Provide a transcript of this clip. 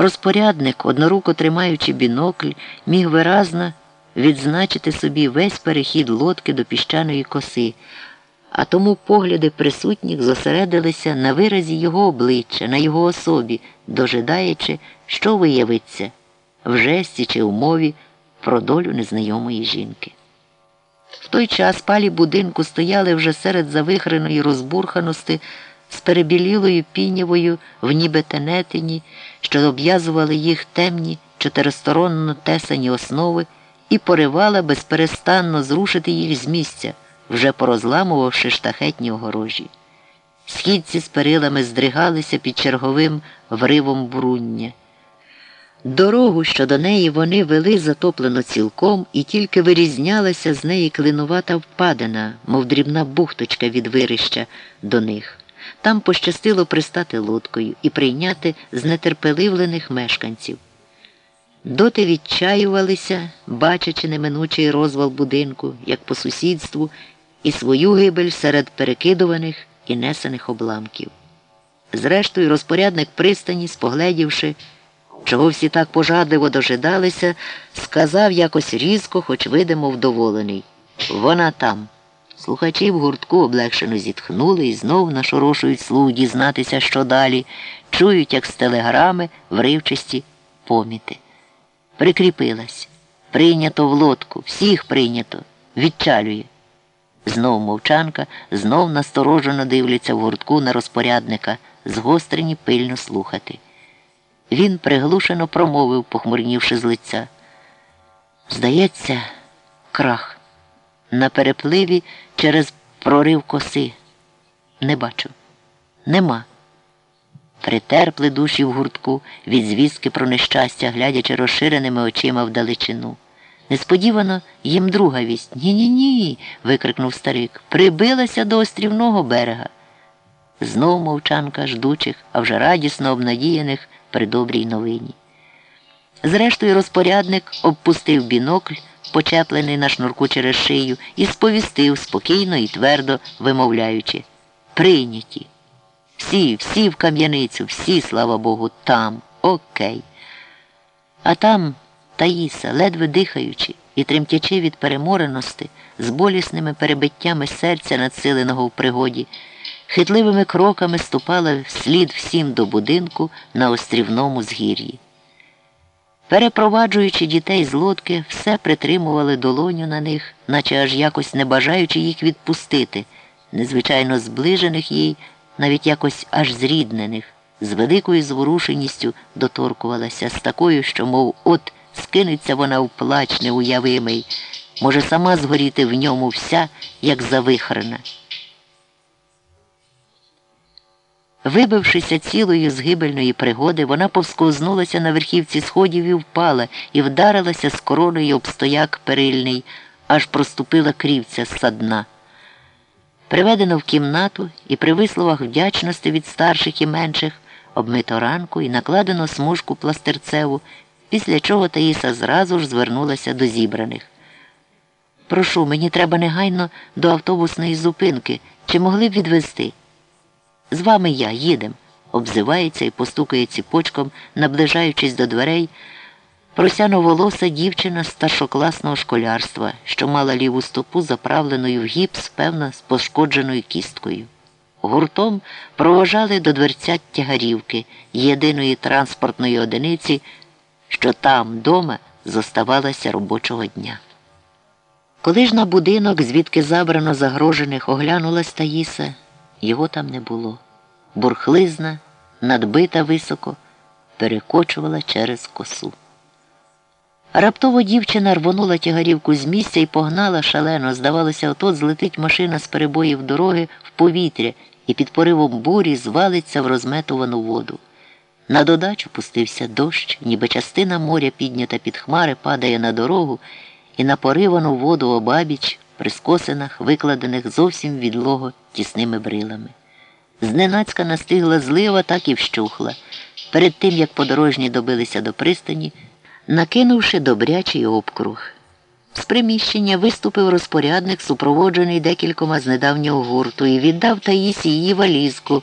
Розпорядник, одноруко тримаючи бінокль, міг виразно відзначити собі весь перехід лодки до піщаної коси, а тому погляди присутніх зосередилися на виразі його обличчя, на його особі, дожидаючи, що виявиться в жесті чи умові про долю незнайомої жінки. В той час палі будинку стояли вже серед завихреної розбурханості з перебілілою пінєвою в ніби тенетині, що обв'язували їх темні чотиристоронно тесані основи і поривала безперестанно зрушити їх з місця, вже порозламувавши штахетні огорожі. Східці з перилами здригалися під черговим вривом бруння. Дорогу, що до неї вони вели затоплено цілком, і тільки вирізнялася з неї клинувата впадина, мов дрібна бухточка від вирища до них. Там пощастило пристати лодкою і прийняти знетерпеливлених мешканців. Доти відчаювалися, бачачи неминучий розвал будинку, як по сусідству, і свою гибель серед перекидуваних і несених обламків. Зрештою, розпорядник пристані, спогледівши, чого всі так пожадливо дожидалися, сказав якось різко, хоч видимо, вдоволений. Вона там. Слухачі в гуртку облегшено зітхнули і знов нашорошують слух дізнатися, що далі, чують, як з телеграми вривчасті поміти. Прикріпилась. Прийнято в лодку, всіх прийнято, відчалює. Знов мовчанка, знов насторожено дивляться в гуртку на розпорядника, згострені пильно слухати. Він приглушено промовив, похмурнівши з лиця. Здається, крах. На перепливі через прорив коси. Не бачу. Нема. Притерпли душі в гуртку від звістки про нещастя, глядячи розширеними очима вдалечину. Несподівано їм друга вість. Ні-ні ні. викрикнув старик. Прибилася до острівного берега. Знов мовчанка ждучих, а вже радісно обнадіяних при добрій новині. Зрештою, розпорядник обпустив бінокль, почеплений на шнурку через шию, і сповістив спокійно і твердо вимовляючи Прийняті. Всі, всі в кам'яницю, всі, слава Богу, там, окей. А там Таїса, ледве дихаючи і тремтячи від перемореності, з болісними перебиттями серця, надсиленого в пригоді, хитливими кроками ступала вслід всім до будинку на острівному згір'ї. Перепроваджуючи дітей з лодки, все притримували долоню на них, наче аж якось не бажаючи їх відпустити, незвичайно зближених їй, навіть якось аж зріднених, з великою зворушеністю доторкувалася, з такою, що, мов, от скинеться вона в плач неуявимий, може сама згоріти в ньому вся, як завихрена. Вибившися цілої з гибельної пригоди, вона повсковзнулася на верхівці сходів і впала і вдарилася з короною об стояк перильний, аж проступила крівця з садна. Приведено в кімнату і при висловах вдячності від старших і менших обмито ранку і накладено смужку пластерцеву, після чого Таїса зразу ж звернулася до зібраних. Прошу, мені треба негайно до автобусної зупинки. Чи могли б відвезти? З вами я їдем, обзивається і постукає ціпочком, наближаючись до дверей, просяноволоса дівчина старшокласного школярства, що мала ліву стопу заправленою в гіпс, певно, з пошкодженою кісткою. Гуртом провожали до дверця тягарівки, єдиної транспортної одиниці, що там, дома, зоставалася робочого дня. Коли ж на будинок, звідки забрано загрожених, оглянулась Таїса, його там не було. Бурхлизна, надбита високо, перекочувала через косу. Раптово дівчина рвонула тягарівку з місця і погнала шалено. Здавалося, отот злетить машина з перебоїв дороги в повітря і під поривом бурі звалиться в розметувану воду. На додачу пустився дощ, ніби частина моря піднята під хмари, падає на дорогу і на поривану воду обабіч при скосинах, викладених зовсім відлого тісними брилами. Зненацька настигла злива, так і вщухла. Перед тим, як подорожні добилися до пристані, накинувши добрячий обкруг. З приміщення виступив розпорядник, супроводжений декількома з недавнього гурту, і віддав Таїсі її валізку.